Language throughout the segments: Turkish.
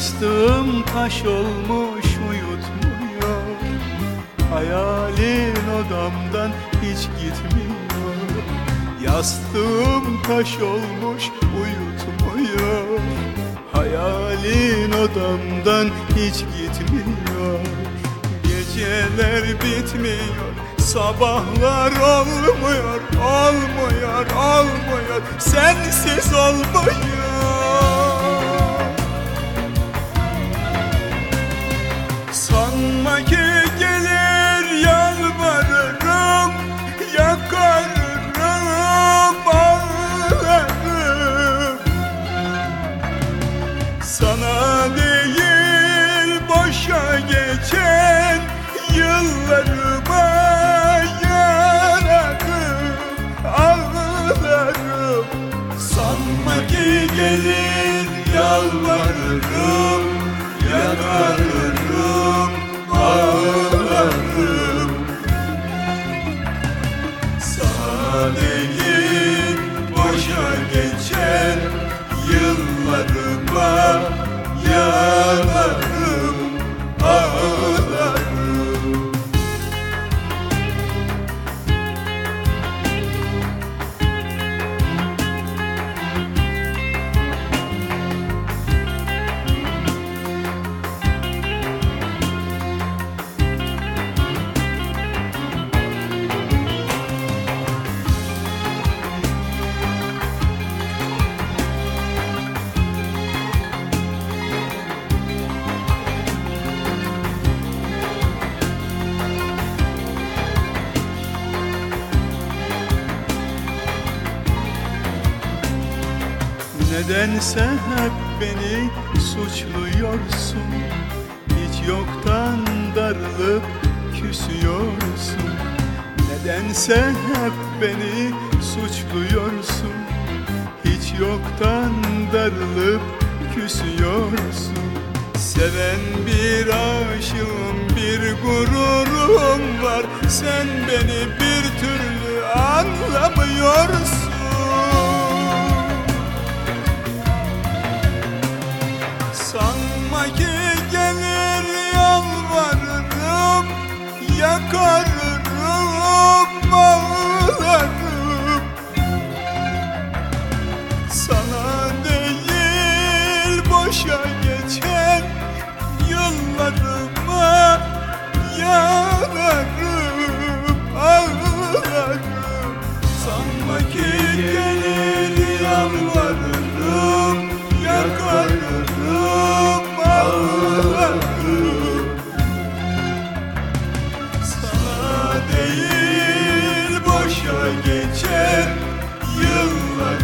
Yastığım taş olmuş uyutmuyor. Hayalin odamdan hiç gitmiyor. Yastığım taş olmuş uyutmuyor. Hayalin odamdan hiç gitmiyor. Geceler bitmiyor Sabahlar olmuyor Olmuyor, olmuyor. Sensiz olmuyor Ki gelir yalvarırım Yakarırım ağlarım. Sana değil boşa geçen yıllarıma yanarım Ağlarım. Sanma ki gelir yalvarırım Yakarırım ağlarım Sana boşa geçen yıllarıma Nedense hep beni suçluyorsun. Hiç yoktan darılıp küsüyorsun. Nedense hep beni suçluyorsun. Hiç yoktan darılıp küsüyorsun. Seven bir aşığım bir gururum var. Sen beni bir türlü anlamıyorsun Ki gelir yalvarırım Yakarırım. Ağlarım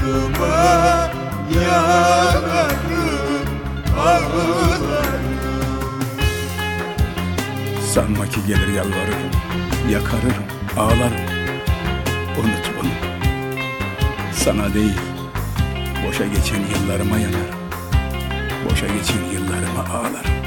yıllarıma yanarım ağlarım Sanma ki gelir yalvarırım, yakarırım, ağlarım. Unut bunu. Sana değil, boşa geçen yıllarıma yanarım. Boşa geçen yıllarıma ağlarım.